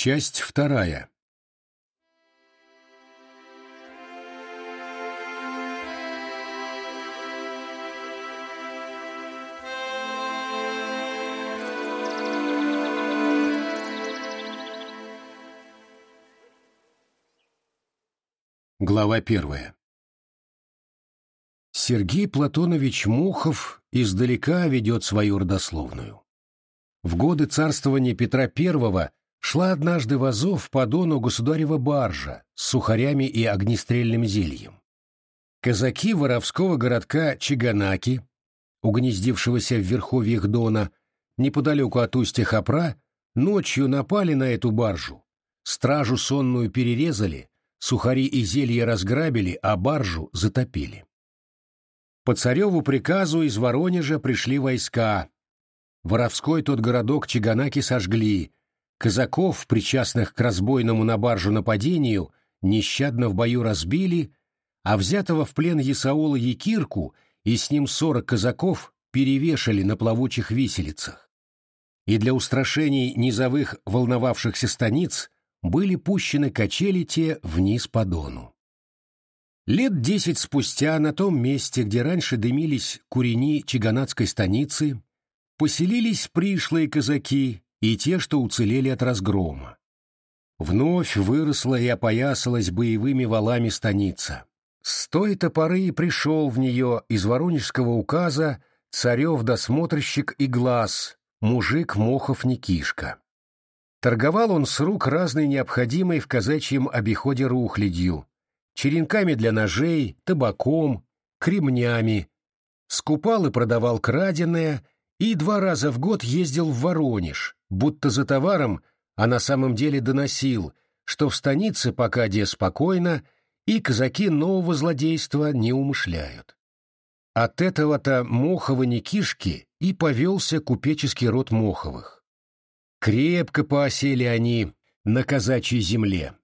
Часть вторая. Глава первая. Сергей Платонович Мухов издалека ведет свою родословную. В годы царствования Петра I шла однажды в Азов по дону государева баржа с сухарями и огнестрельным зельем. Казаки воровского городка Чиганаки, угнездившегося в верховьях Дона, неподалеку от устья Хапра, ночью напали на эту баржу, стражу сонную перерезали, Сухари и зелья разграбили, а баржу затопили. По цареву приказу из Воронежа пришли войска. Воровской тот городок Чиганаки сожгли. Казаков, причастных к разбойному на баржу нападению, нещадно в бою разбили, а взятого в плен Ясаула Якирку и с ним сорок казаков перевешали на плавучих виселицах. И для устрашений низовых волновавшихся станиц были пущены качели те вниз по дону. Лет десять спустя на том месте, где раньше дымились курени Чиганатской станицы, поселились пришлые казаки и те, что уцелели от разгрома. Вновь выросла и опоясалась боевыми валами станица. С той-то поры и пришел в нее из воронежского указа царев досмотрщик и глаз, мужик Мохов Никишка. Торговал он с рук разной необходимой в казачьем обиходе рухлядью, черенками для ножей, табаком, кремнями, скупал и продавал краденое и два раза в год ездил в Воронеж, будто за товаром, а на самом деле доносил, что в станице пока де спокойно, и казаки нового злодейства не умышляют. От этого-то Мохова Никишки и повелся купеческий род Моховых. Крепко поосели они на казачьей земле.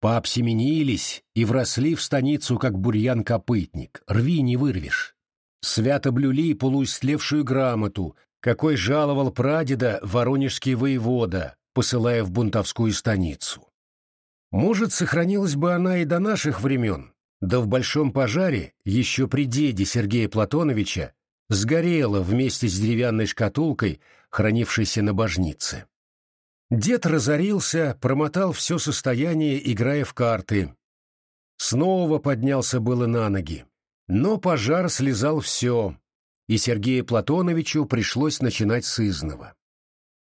Пообсеменились и вросли в станицу, как бурьян-копытник. Рви не вырвешь. Свято блюли полуистлевшую грамоту, какой жаловал прадеда воронежский воевода, посылая в бунтовскую станицу. Может, сохранилась бы она и до наших времен, да в большом пожаре, еще при деде Сергея Платоновича, сгорела вместе с деревянной шкатулкой, хранившейся на божнице. Дед разорился, промотал все состояние, играя в карты. Снова поднялся было на ноги. Но пожар слезал все, и Сергею Платоновичу пришлось начинать с изного.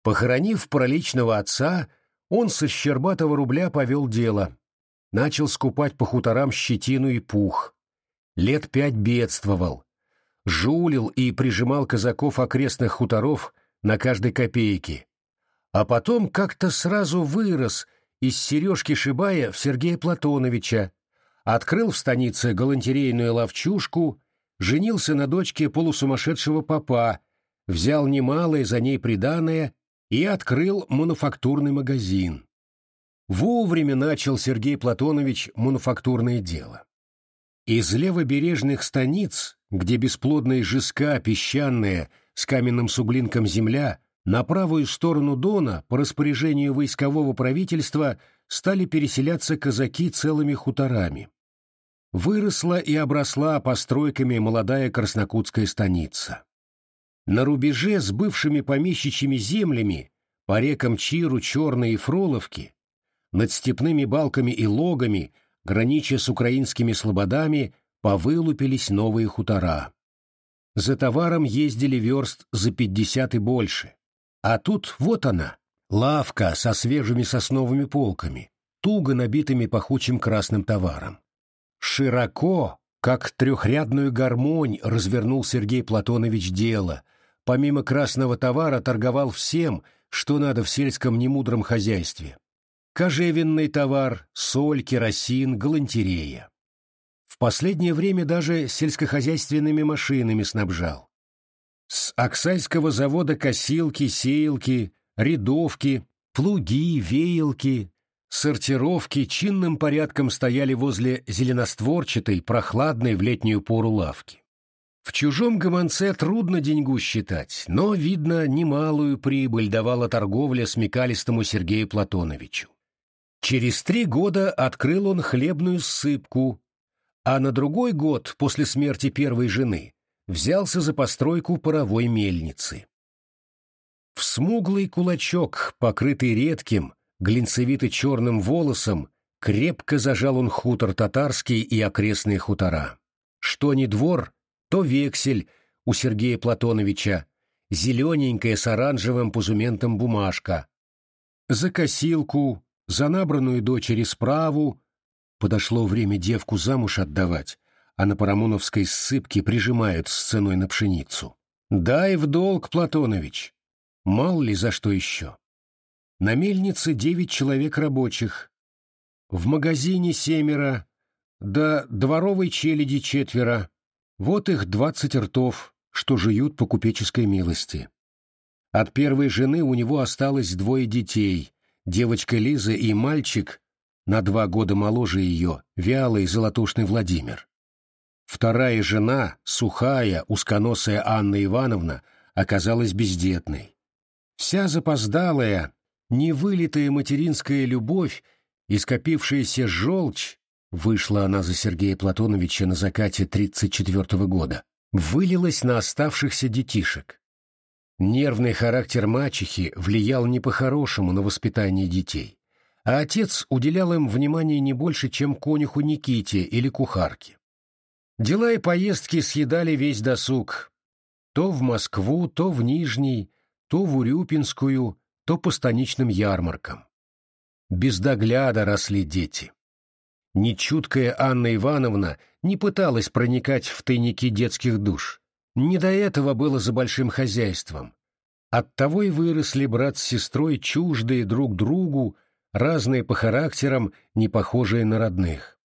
Похоронив проличного отца, он со щербатого рубля повел дело. Начал скупать по хуторам щетину и пух. Лет пять бедствовал. Жулил и прижимал казаков окрестных хуторов на каждой копейке а потом как-то сразу вырос из Сережки Шибая в Сергея Платоновича, открыл в станице галантерейную ловчушку, женился на дочке полусумасшедшего папа, взял немалое за ней приданое и открыл мануфактурный магазин. Вовремя начал Сергей Платонович мануфактурное дело. Из левобережных станиц, где бесплодная жеска песчаная с каменным суглинком земля на правую сторону Дона по распоряжению войскового правительства стали переселяться казаки целыми хуторами. Выросла и обросла постройками молодая краснокутская станица. На рубеже с бывшими помещичьими землями по рекам Чиру, Черной и Фроловки, над степными балками и логами, гранича с украинскими слободами, повылупились новые хутора. За товаром ездили верст за пятьдесят и больше. А тут вот она, лавка со свежими сосновыми полками, туго набитыми пахучим красным товаром. Широко, как трехрядную гармонь, развернул Сергей Платонович дело. Помимо красного товара торговал всем, что надо в сельском немудром хозяйстве. Кожевенный товар, соль, керосин, галантерея. В последнее время даже сельскохозяйственными машинами снабжал. С Оксайского завода косилки, сеялки, рядовки, плуги, веялки, сортировки чинным порядком стояли возле зеленостворчатой, прохладной в летнюю пору лавки. В чужом гомонце трудно деньгу считать, но, видно, немалую прибыль давала торговля смекалистому Сергею Платоновичу. Через три года открыл он хлебную сыпку, а на другой год, после смерти первой жены, взялся за постройку паровой мельницы. В смуглый кулачок, покрытый редким, глинцевито-черным волосом, крепко зажал он хутор татарский и окрестные хутора. Что ни двор, то вексель у Сергея Платоновича, зелененькая с оранжевым пузументом бумажка. За косилку, за набранную дочери справу, подошло время девку замуж отдавать, а на Парамоновской ссыпке прижимают с ценой на пшеницу. Дай в долг, Платонович. Мало ли за что еще. На мельнице девять человек рабочих. В магазине семеро, да дворовой челяди четверо. Вот их двадцать ртов, что жуют по купеческой милости. От первой жены у него осталось двое детей, девочка Лиза и мальчик, на два года моложе ее, вялый золотушный Владимир. Вторая жена, сухая, узконосая Анна Ивановна, оказалась бездетной. Вся запоздалая, невылитая материнская любовь и скопившаяся желчь, вышла она за Сергея Платоновича на закате 34 года, вылилась на оставшихся детишек. Нервный характер мачехи влиял не по-хорошему на воспитание детей, а отец уделял им внимания не больше, чем конюху Никите или кухарке. Дела и поездки съедали весь досуг. То в Москву, то в Нижний, то в Урюпинскую, то по станичным ярмаркам. Без догляда росли дети. Нечуткая Анна Ивановна не пыталась проникать в тайники детских душ. Не до этого было за большим хозяйством. Оттого и выросли брат с сестрой чуждые друг другу, разные по характерам, не похожие на родных.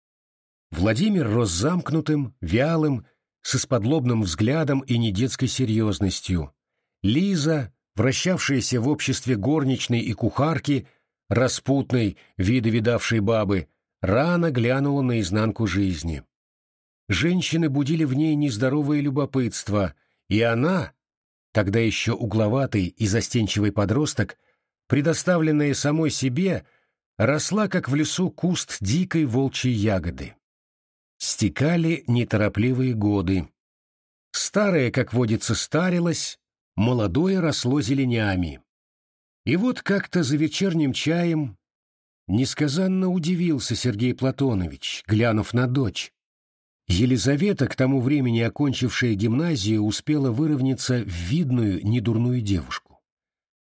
Владимир рос замкнутым, вялым, с исподлобным взглядом и недетской серьезностью. Лиза, вращавшаяся в обществе горничной и кухарки, распутной, виды видавшей бабы, рано глянула наизнанку жизни. Женщины будили в ней нездоровое любопытство, и она, тогда еще угловатый и застенчивый подросток, предоставленная самой себе, росла, как в лесу, куст дикой волчьей ягоды. Стекали неторопливые годы. Старое, как водится, старилось, молодое росло зеленями. И вот как-то за вечерним чаем несказанно удивился Сергей Платонович, глянув на дочь. Елизавета, к тому времени окончившая гимназию, успела выровняться в видную, недурную девушку.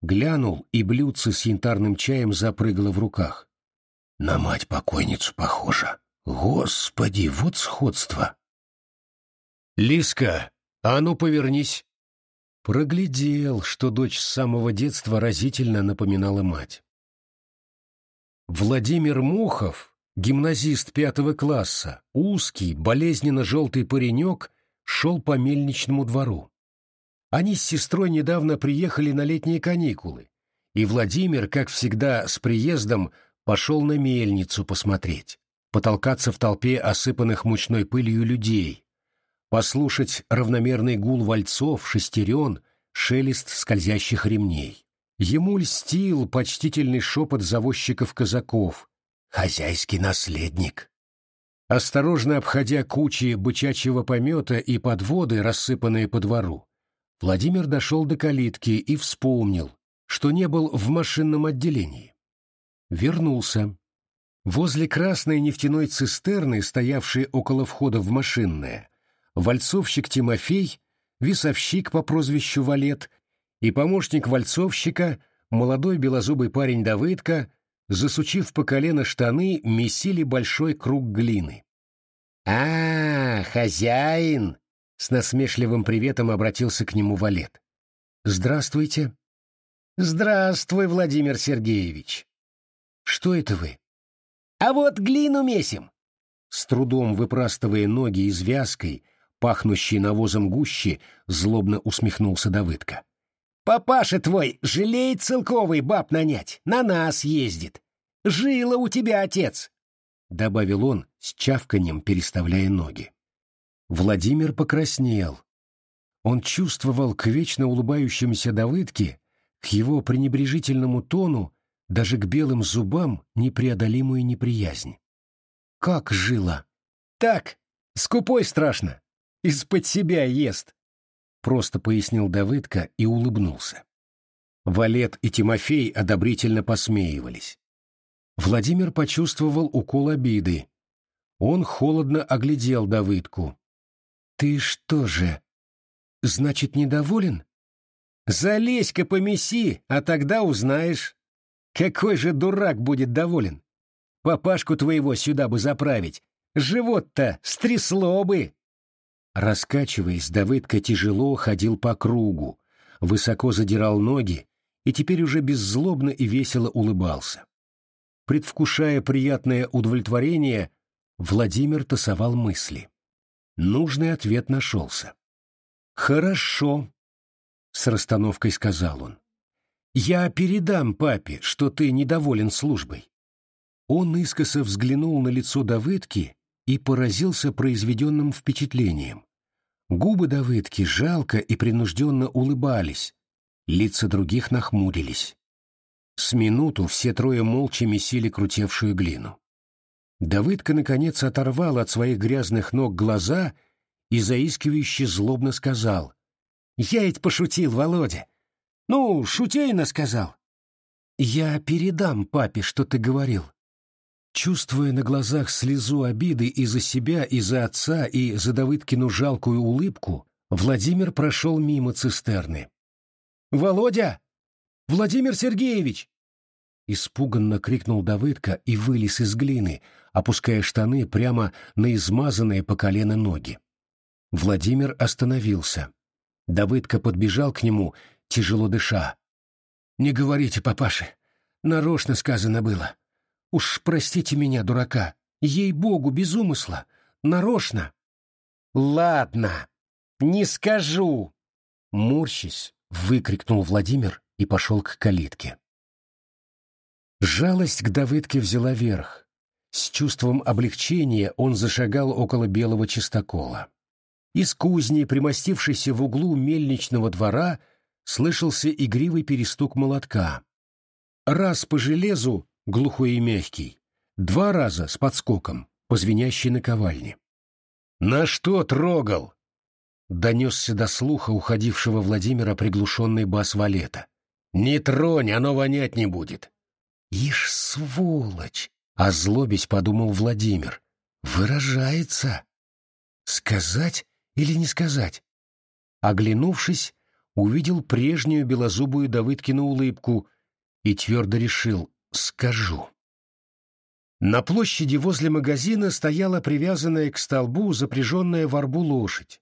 Глянул, и блюдце с янтарным чаем запрыгало в руках. На мать-покойницу похожа. Господи, вот сходство! «Лиска, а ну повернись!» Проглядел, что дочь с самого детства разительно напоминала мать. Владимир Мохов, Гимназист пятого класса, узкий, болезненно-желтый паренек, шел по мельничному двору. Они с сестрой недавно приехали на летние каникулы, и Владимир, как всегда, с приездом пошел на мельницу посмотреть, потолкаться в толпе осыпанных мучной пылью людей, послушать равномерный гул вальцов, шестерен, шелест скользящих ремней. Ему льстил почтительный шепот завозчиков-казаков, хозяйский наследник. Осторожно обходя кучи бычачьего помета и подводы, рассыпанные по двору, Владимир дошел до калитки и вспомнил, что не был в машинном отделении. Вернулся. Возле красной нефтяной цистерны, стоявшей около входа в машинное, вальцовщик Тимофей, весовщик по прозвищу Валет и помощник вальцовщика, молодой белозубый парень Давыдка, засучив по колено штаны, месили большой круг глины. «А, хозяин!» — с насмешливым приветом обратился к нему Валет. «Здравствуйте». «Здравствуй, Владимир Сергеевич». «Что это вы?» «А вот глину месим». С трудом выпрастывая ноги из вязкой, пахнущей навозом гуще, злобно усмехнулся Давыдка. Папаша твой жалеет целковый баб нанять, на нас ездит. Жила у тебя отец, — добавил он с чавканьем, переставляя ноги. Владимир покраснел. Он чувствовал к вечно улыбающемуся Давыдке, к его пренебрежительному тону, даже к белым зубам непреодолимую неприязнь. «Как жила?» «Так, скупой страшно. Из-под себя ест», — просто пояснил Давыдка и улыбнулся. Валет и Тимофей одобрительно посмеивались. Владимир почувствовал укол обиды. Он холодно оглядел Давыдку. «Ты что же, значит, недоволен?» «Залезь-ка помеси, а тогда узнаешь. Какой же дурак будет доволен? Папашку твоего сюда бы заправить. Живот-то стрясло бы!» Раскачиваясь, Давыдка тяжело ходил по кругу, высоко задирал ноги и теперь уже беззлобно и весело улыбался. Предвкушая приятное удовлетворение, Владимир тасовал мысли. Нужный ответ нашелся. «Хорошо», — с расстановкой сказал он. «Я передам папе, что ты недоволен службой». Он искоса взглянул на лицо Давыдки и поразился произведенным впечатлением. Губы Давыдки жалко и принужденно улыбались, лица других нахмурились. С минуту все трое молча месили крутевшую глину. Давыдка, наконец, оторвал от своих грязных ног глаза и заискивающе злобно сказал. «Я ведь пошутил, Володя. Ну, шутейно сказал». «Я передам папе, что ты говорил». Чувствуя на глазах слезу обиды и за себя, и за отца, и за Давыдкину жалкую улыбку, Владимир прошел мимо цистерны. «Володя! Владимир Сергеевич!» Испуганно крикнул Давыдка и вылез из глины, опуская штаны прямо на измазанные по колено ноги. Владимир остановился. Давыдка подбежал к нему, тяжело дыша. «Не говорите, папаше, нарочно сказано было. Уж простите меня, дурака, ей-богу, без умысла, нарочно». «Ладно, не скажу!» Морщись, выкрикнул Владимир и пошел к калитке. Жалость к Давыдке взяла верх. С чувством облегчения он зашагал около белого чистокола. Из кузни, примостившейся в углу мельничного двора, слышался игривый перестук молотка. Раз по железу, глухой и мягкий, два раза с подскоком, по звенящей наковальне. «На что трогал?» Донесся до слуха уходившего Владимира приглушенный бас валета. «Не тронь, оно вонять не будет!» «Ишь, сволочь!» — озлобясь подумал Владимир. «Выражается!» «Сказать или не сказать?» Оглянувшись, увидел прежнюю белозубую Давыдкину улыбку и твердо решил «скажу». На площади возле магазина стояла привязанная к столбу запряженная в арбу лошадь.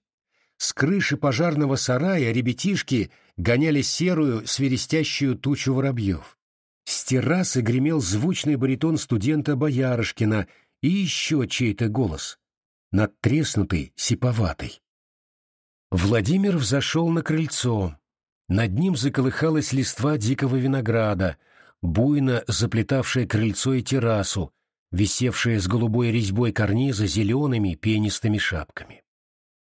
С крыши пожарного сарая ребятишки гоняли серую, свиристящую тучу воробьев. С террасы гремел звучный баритон студента Боярышкина и еще чей-то голос, надтреснутый, сиповатый. Владимир взошел на крыльцо. Над ним заколыхалась листва дикого винограда, буйно заплетавшая крыльцо и террасу, висевшая с голубой резьбой карниза зелеными пенистыми шапками.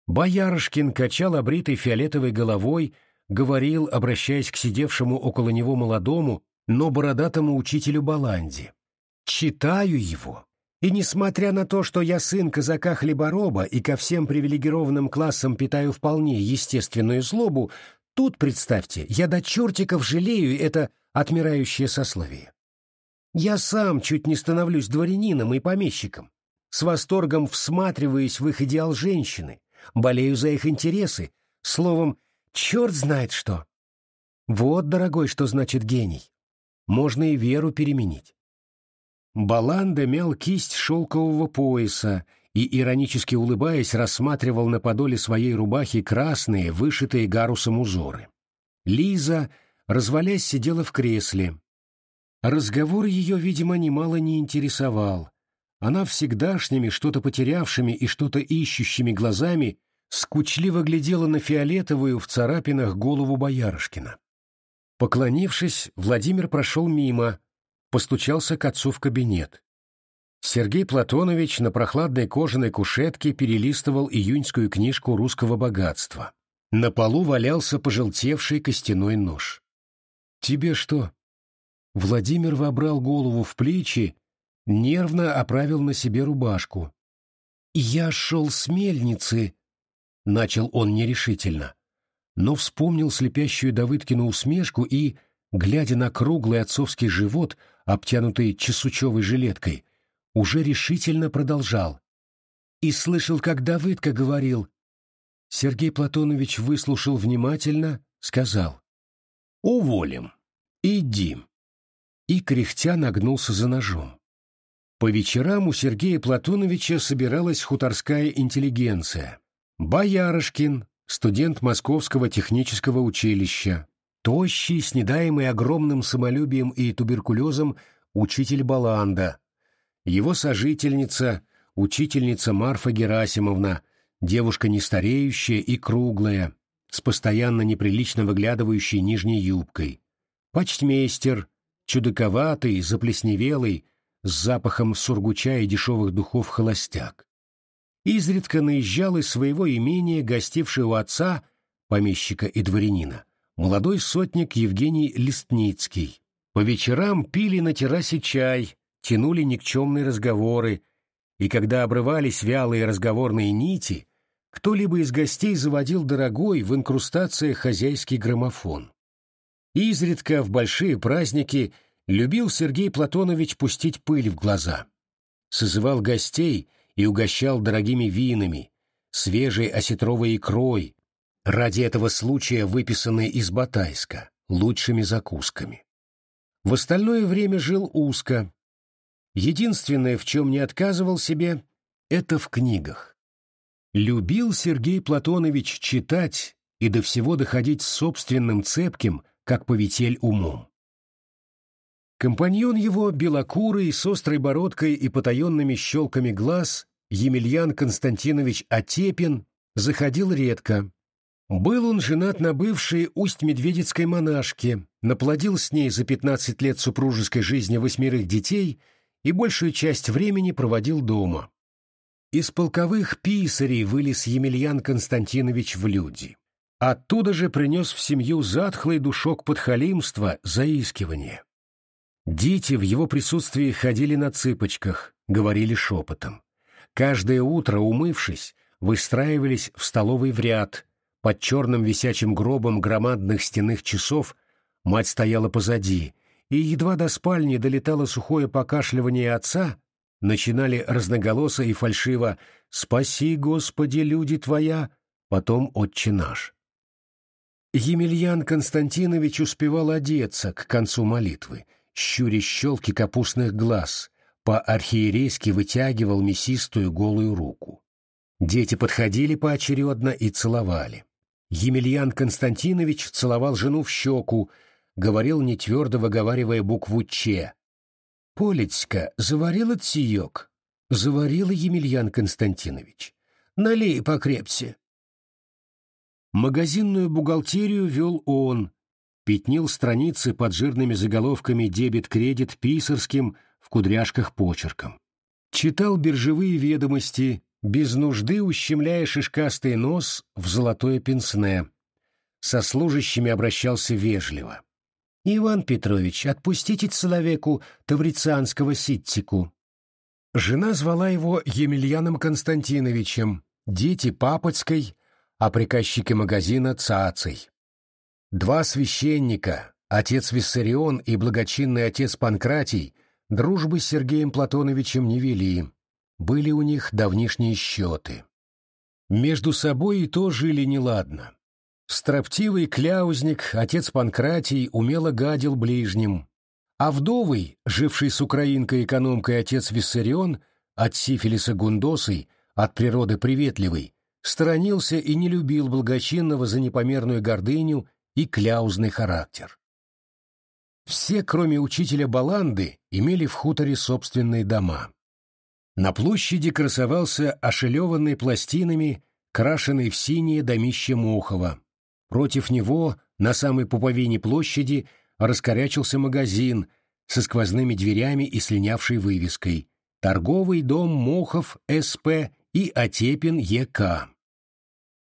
Боярышкин качал обритой фиолетовой головой, говорил, обращаясь к сидевшему около него молодому, но бородатому учителю Баланди. «Читаю его, и несмотря на то, что я сын казака-хлебороба и ко всем привилегированным классам питаю вполне естественную злобу, тут, представьте, я до чертиков жалею это отмирающее сословие. Я сам чуть не становлюсь дворянином и помещиком, с восторгом всматриваясь в их идеал женщины, болею за их интересы, словом, черт знает что. Вот, дорогой, что значит гений. Можно и веру переменить. Баланда мял кисть шелкового пояса и, иронически улыбаясь, рассматривал на подоле своей рубахи красные, вышитые гарусом узоры. Лиза, развалясь, сидела в кресле. Разговор ее, видимо, немало не интересовал. Она всегдашними, что-то потерявшими и что-то ищущими глазами скучливо глядела на фиолетовую в царапинах голову Боярышкина. Поклонившись, Владимир прошел мимо, постучался к отцу в кабинет. Сергей Платонович на прохладной кожаной кушетке перелистывал июньскую книжку русского богатства. На полу валялся пожелтевший костяной нож. «Тебе что?» Владимир вобрал голову в плечи, нервно оправил на себе рубашку. «Я шел с мельницы», — начал он нерешительно, но вспомнил слепящую Давыдкину усмешку и, глядя на круглый отцовский живот, обтянутый чесучевой жилеткой, уже решительно продолжал. И слышал, как Давыдка говорил. Сергей Платонович выслушал внимательно, сказал. «Уволим. Иди». И кряхтя нагнулся за ножом. По вечерам у Сергея Платоновича собиралась хуторская интеллигенция. Боярышкин, студент Московского технического училища, тощий, снедаемый огромным самолюбием и туберкулезом учитель Баланда, его сожительница, учительница Марфа Герасимовна, девушка нестареющая и круглая, с постоянно неприлично выглядывающей нижней юбкой, почтмейстер, чудаковатый, заплесневелый, с запахом сургуча и дешевых духов холостяк. Изредка наезжал из своего имения, гостивший у отца, помещика и дворянина, молодой сотник Евгений Листницкий. По вечерам пили на террасе чай, тянули никчемные разговоры, и когда обрывались вялые разговорные нити, кто-либо из гостей заводил дорогой в инкрустациях хозяйский граммофон. Изредка в большие праздники любил Сергей Платонович пустить пыль в глаза. Созывал гостей и угощал дорогими винами, свежей осетровой икрой, ради этого случая выписанной из Батайска, лучшими закусками. В остальное время жил узко. Единственное, в чем не отказывал себе, это в книгах. Любил Сергей Платонович читать и до всего доходить собственным цепким, как повитель умом. Компаньон его, белокурый, с острой бородкой и потаенными щелками глаз, Емельян Константинович Отепин, заходил редко. Был он женат на бывшей усть-медведицкой монашке, наплодил с ней за пятнадцать лет супружеской жизни восьмерых детей и большую часть времени проводил дома. Из полковых писарей вылез Емельян Константинович в люди. Оттуда же принес в семью затхлый душок подхалимства, заискивания. Дети в его присутствии ходили на цыпочках, говорили шепотом. Каждое утро, умывшись, выстраивались в столовой в ряд. Под черным висячим гробом громадных стенных часов мать стояла позади, и едва до спальни долетало сухое покашливание отца, начинали разноголосо и фальшиво «Спаси, Господи, люди Твоя», потом «Отче наш». Емельян Константинович успевал одеться к концу молитвы, щуря щелки капустных глаз, по-архиерейски вытягивал мясистую голую руку. Дети подходили поочередно и целовали. Емельян Константинович целовал жену в щеку, говорил нетвердо выговаривая букву «Ч». «Полецька, заварила циек?» «Заварила Емельян Константинович. Налей покрепче». Магазинную бухгалтерию вел он, пятнил страницы под жирными заголовками «Дебет-кредит» писарским в кудряшках почерком. Читал биржевые ведомости, без нужды ущемляя шишкастый нос в золотое пенсне. Со служащими обращался вежливо. «Иван Петрович, отпустите человеку таврицианского ситтику». Жена звала его Емельяном Константиновичем, дети Папочкой, а приказчики магазина Цацей. Два священника, отец Виссарион и благочинный отец Панкратий, дружбы с Сергеем Платоновичем не вели. Были у них давнишние счеты. Между собой и то жили неладно. Строптивый кляузник, отец Панкратий, умело гадил ближним. А вдовый, живший с украинкой-экономкой отец Виссарион, от сифилиса гундосой, от природы приветливый, сторонился и не любил благочинного за непомерную гордыню и кляузный характер. Все, кроме учителя Баланды, имели в хуторе собственные дома. На площади красовался ошелеванный пластинами, крашенный в синее домище Мохова. Против него, на самой пуповине площади, раскорячился магазин со сквозными дверями и слинявшей вывеской «Торговый дом Мохов СП и Отепин ЕК».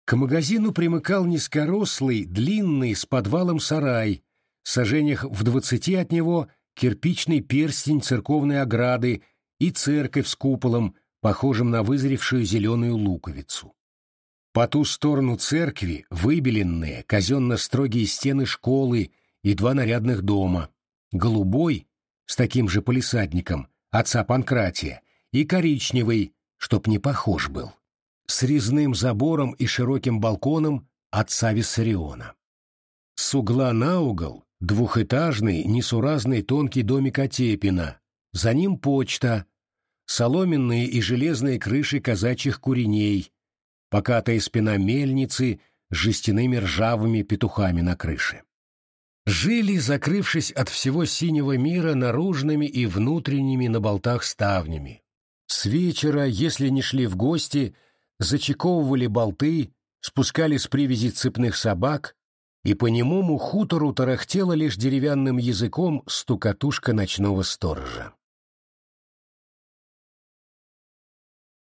К магазину примыкал низкорослый, длинный, с подвалом сарай, сажениях в двадцати от него кирпичный перстень церковной ограды и церковь с куполом, похожим на вызревшую зеленую луковицу. По ту сторону церкви выбеленные казенно-строгие стены школы и два нарядных дома. Голубой, с таким же полисадником, отца Панкратия, и коричневый, чтоб не похож был, с резным забором и широким балконом отца Виссариона. С угла на угол двухэтажный, несуразный тонкий домик Отепина, за ним почта, соломенные и железные крыши казачьих куреней, покатая спина мельницы с жестяными ржавыми петухами на крыше. Жили, закрывшись от всего синего мира наружными и внутренними на болтах ставнями. С вечера, если не шли в гости, зачековывали болты, спускали с привязи цепных собак, и по немому хутору тарахтела лишь деревянным языком стукатушка ночного сторожа.